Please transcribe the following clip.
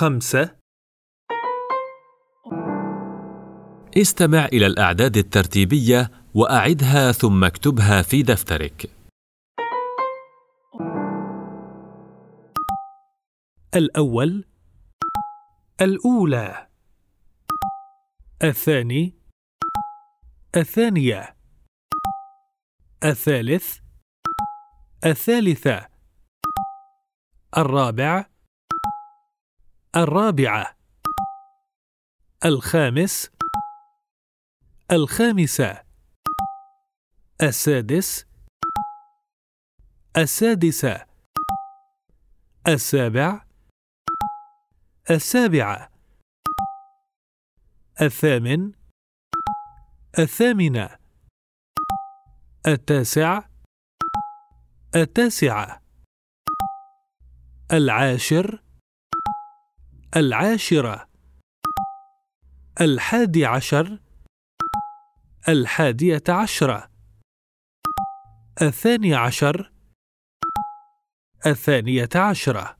خمسة. استمع إلى الأعداد الترتيبية وأعدها ثم اكتبها في دفترك. الأول الأولى. الثاني الثانية. الثالث الثالثة. الرابع الرابعة. الخامس. الخامسة. السادس. السادسة. السابع. السابعة. الثامن. الثامنة. التاسع. التاسعة. العاشر. العاشرة الحادي عشر الحادية عشرة الثاني عشر الثانية عشرة.